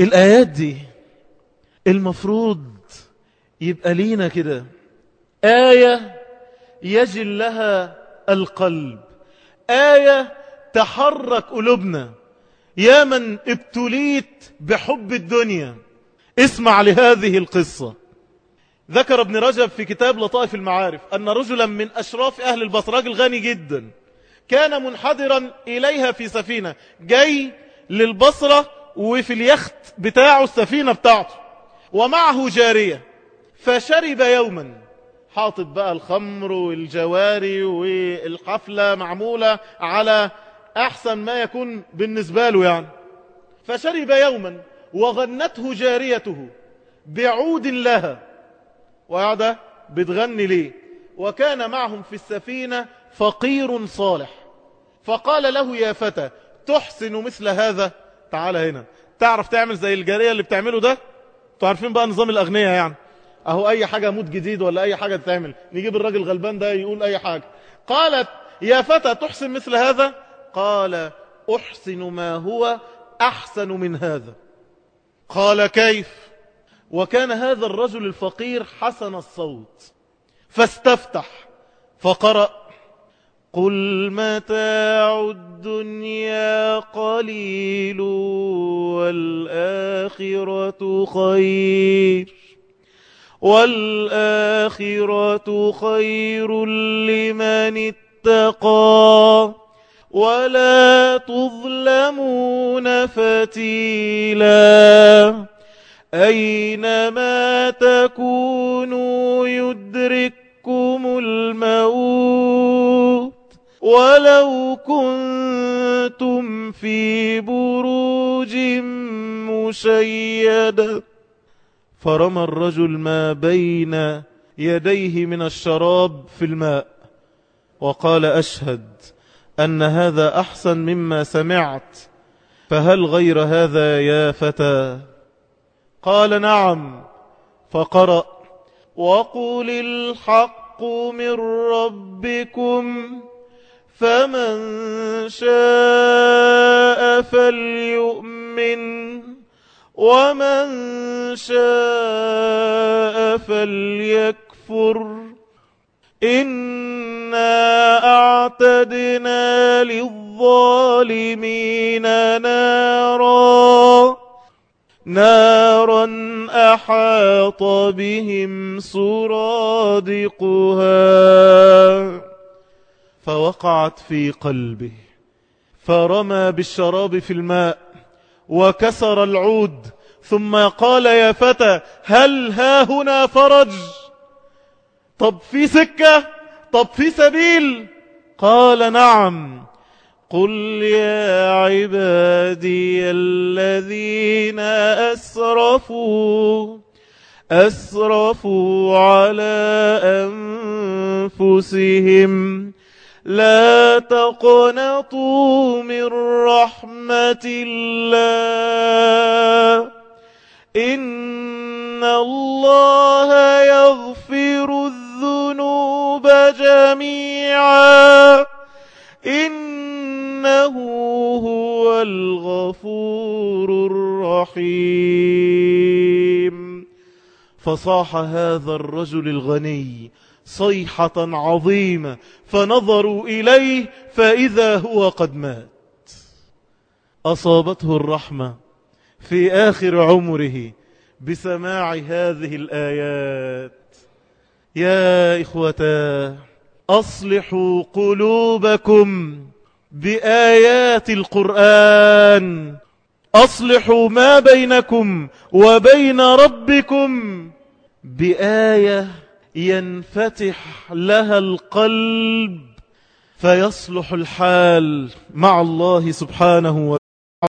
الآيات دي المفروض يبقى لينا كده. آية يجل لها القلب. آية تحرك قلوبنا. يا من ابتليت بحب الدنيا. اسمع لهذه القصة. ذكر ابن رجب في كتاب لطائف المعارف أن رجلا من أشراف أهل البصر راجل غني جدا كان منحدرا إليها في سفينة. جاي للبصرة وفي اليخت بتاعه السفينة بتاعته ومعه جارية فشرب يوما. حاطط بقى الخمر والجواري والحفلة معمولة على أحسن ما يكون بالنسبة له يعني. فشرب يوما وغنته جاريته بعود لها. وقاعدة بتغني ليه؟ وكان معهم في السفينة فقير صالح. فقال له يا فتى تحسن مثل هذا؟ تعال هنا. تعرف تعمل زي الجارية اللي بتعمله ده؟ تعرفين بقى نظام الأغنياء يعني. أهو أي حاجة موت جديد ولا أي حاجة تعمل نجيب الراجل غلبان ده يقول أي حاجة. قالت يا فتى تحسن مثل هذا؟ قال أحسن ما هو أحسن من هذا. قال كيف؟ وكان هذا الرجل الفقير حسن الصوت. فاستفتح فقرأ قل متاع الدنيا قليل والآخرة خير والآخرة خير لمن اتقى ولا تظلمون فتيلا أينما تكونوا يدرككم ولو كنتم في بروج مشيدة فرمى الرجل ما بين يديه من الشراب في الماء وقال أشهد أن هذا أحسن مما سمعت فهل غير هذا يا فتى؟ قال نعم فقرأ وقل الحق من ربكم. فمن شاء فليؤمن ومن شاء فليكفر. إنا أعتدنا للظالمين نارا نارا أحاط بهم سرادقها. فوقعت في قلبه فرمى بالشراب في الماء وكسر العود ثم قال يا فتى هل ها هنا فرج؟ طب في سكة؟ طب في سبيل؟ قال نعم. قل يا عبادي الذين أسرفوا أسرفوا على أنفسهم. لا تقنطوا من رحمة الله. إن الله يغفر الذنوب جميعا. إنه هو الغفور الرحيم. فصاح هذا الرجل الغني صيحة عظيمة. فنظروا إليه فإذا هو قد مات. أصابته الرحمة في آخر عمره بسماع هذه الآيات. يا إخوتا أصلحوا قلوبكم بآيات القرآن. أصلحوا ما بينكم وبين ربكم بآية ينفتح لها القلب فيصلح الحال مع الله سبحانه وتعالى